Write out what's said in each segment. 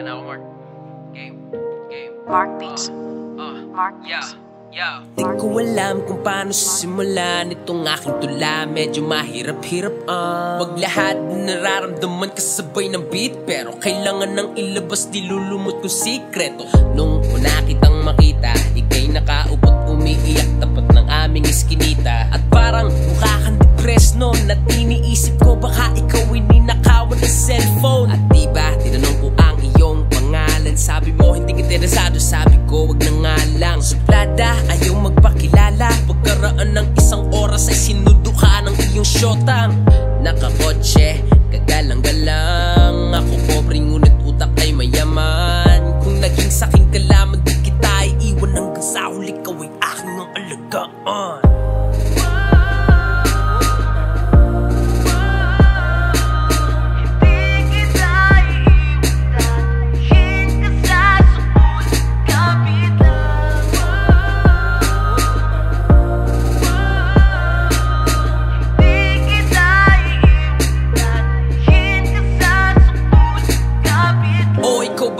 Handa na ako, Mark. Game. Game. Mark Beats. Ah. Mark Yeah. Beats. Yeah. Di ko alam kung paano sisimulan Itong aking tula Medyo mahirap-hirap ah Wag lahat na nararamdaman kasabay ng beat Pero kailangan nang ilabas Di lulumot kong sikreto Nung una kitang makita Ika'y nakaupot umiiyak Tapat ng aming iskinita At parang mo hindi ka interesado. Sabi ko wag na nga lang. Suplada ayaw magpakilala. Pagkaraan ng isang oras ay sinundo ka ng iyong syotang Nakakotse, kagalang-galang Ako pobre ngunit utak ay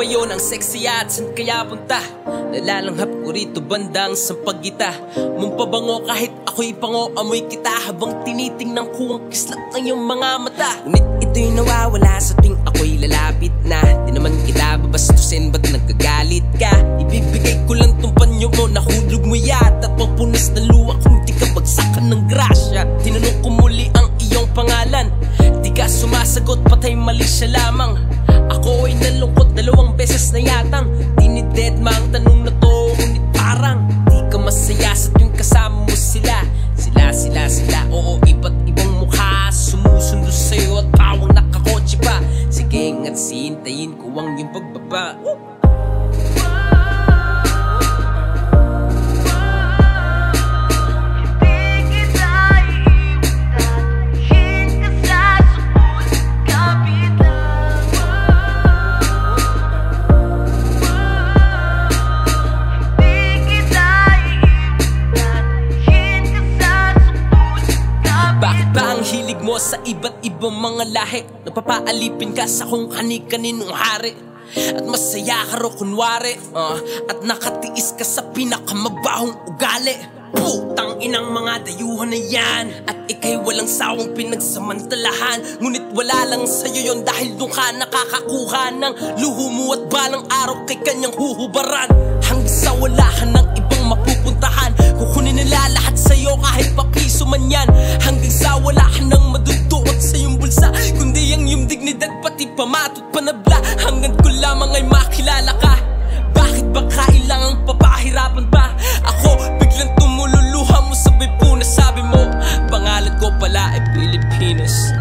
ba yun ang sexy at saan kaya punta? Nalalanghap ko rito bandang sa pagita Mong pabango kahit ako'y pango Amoy kita habang tinitingnan ko ang kislat ng iyong mga mata Ngunit ito'y nawawala sa tuwing ako'y lalapit na Di naman kita babastusin ba't nagkagalit ka? Ibibigay ko lang tong panyo mo Nahulog mo yata at pampunas ng luwa Kung di ka bagsakan ng grasya sumasagot patay mali siya lamang. Ako ay nalungkot dalawang beses na yatang Di ni Deadma ang tanong na to Ngunit parang di ka masaya sa tuwing kasama mo sila. Sila, sila, sila, oo iba't ibang mukha Sumusundo sa'yo at pawang nakakotse pa. Sige nga't sintayin ko ang iyong pagbaba. Woo! Sa iba't ibang mga lahi? Napapaalipin ka sa kung kani-kaninong hari. At masaya ka ro kunwari ah, At nakatiis ka sa pinakamabahong ugali. Putang inang mga dayuhan na yan. At ikay walang sawang pinagsamantalahan. Ngunit wala lang sa'yo yon dahil doon ka nakakakuha ng Luho mo at balang araw kay kanyang huhubaran. Hanggang sa wala ka ng ibang mapupuntahan. Kukunin nila lahat sa'yo kahit pa piso man yan Sa wala ka nang madudukot sa iyong bulsa Kundi ang iyong dignidad pati pamatot panabla. Hanggang ko lamang ay makilala ka Bakit ba kailangang papahirapan pa? Ako biglang tumululuha mo sabay po na sabi mo Pangalan ko pala ay Pilipinas